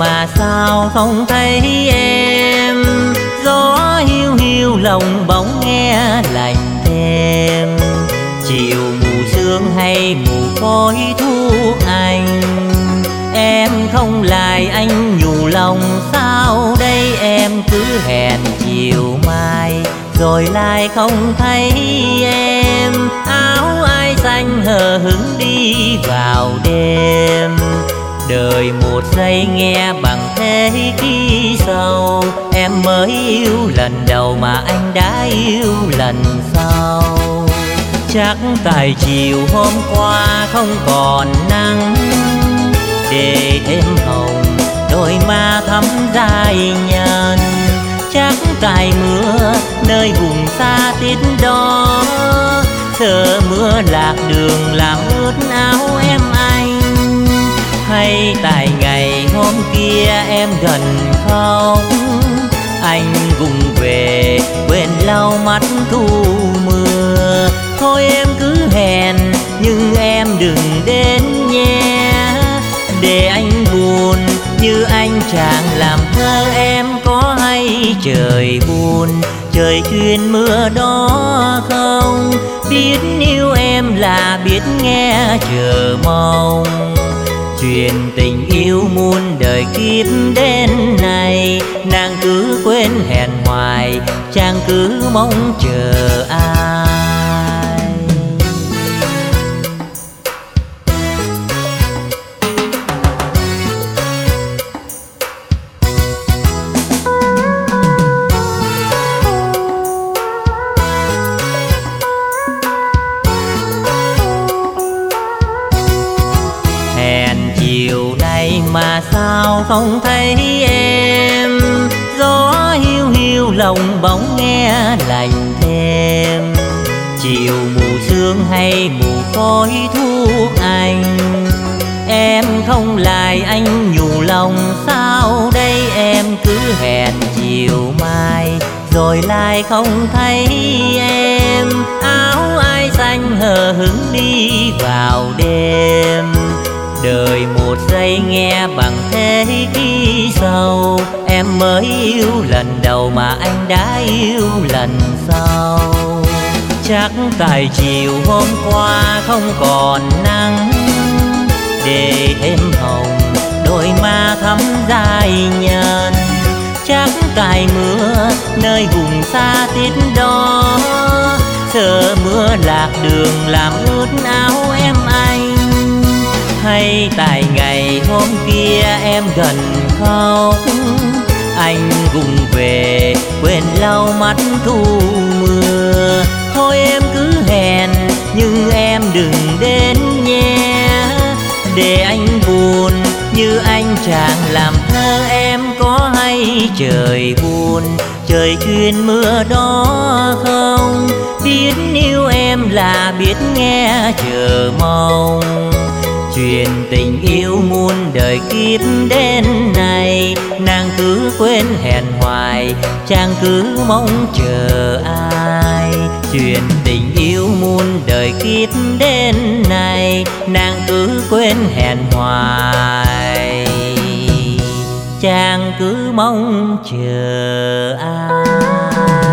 mà sao không thấy em? Gió hiu hiu lòng bóng nghe lạnh thêm. Chiều mù sương hay mù khói thuốc anh? Em không lại anh nhủ lòng, sao đây em cứ hẹn chiều mai? Rồi lại không thấy em, áo ai xanh hờ hững đi vào đêm? Đời một giây nghe bằng thế khi sau. Em mới yêu lần đầu mà anh đã yêu lần sau. Chắc tại chiều hôm qua không còn nắng. Để thêm hồng, đôi má thắm dài nhàn. Chắc tại mưa, nơi vùng xa tít đó. Sợ mưa lạc đường làm ướt áo em nay tại ngày hôm kia em gần không? Anh vùng về quên lau mắt thu mưa. Thôi em cứ hẹn, nhưng em đừng đến nhé. Để anh buồn, như anh chàng làm thơ em có hay trời buồn? Trời chuyên mưa đó không? Biết yêu em là biết nghe chờ mong chuyện tình yêu muôn đời kiếp đến này nàng cứ quên hẹn hoài, chàng cứ mong chờ ai. Đèn chiều nay mà sao không thấy em? Gió hiu hiu lòng bóng nghe lạnh thêm. Chiều mù sương hay mù khói thuốc anh? Em không lại anh nhủ lòng, sao đây em cứ hẹn chiều mai? Rồi lại không thấy em. Áo ai xanh hờ hững đi vào đêm một giây nghe bằng thế ký sâu em mới yêu lần đầu mà anh đã yêu lần sau. Chắc tại chiều hôm qua không còn nắng. Để thêm hồng, đôi má thắm dài nhàn chắc tại mưa, nơi vùng xa tít đó. Sợ mưa lạc đường làm ướt áo em hay tại ngày hôm kia em gần khóc anh cùng về, quên lau mắt thu mưa. Thôi em cứ hẹn, nhưng em đừng đến nhé. Để anh buồn, như anh chàng làm thơ em có hay trời buồn? Trời chuyên mưa đó không? Biết yêu em là biết nghe chờ mong chuyện tình yêu muôn đời kiếp đến này nàng cứ quên hẹn hoài, chàng cứ mong chờ ai? Chuyện tình yêu muôn đời kiếp đến này nàng cứ quên hẹn hoài. Chàng cứ mong chờ ai?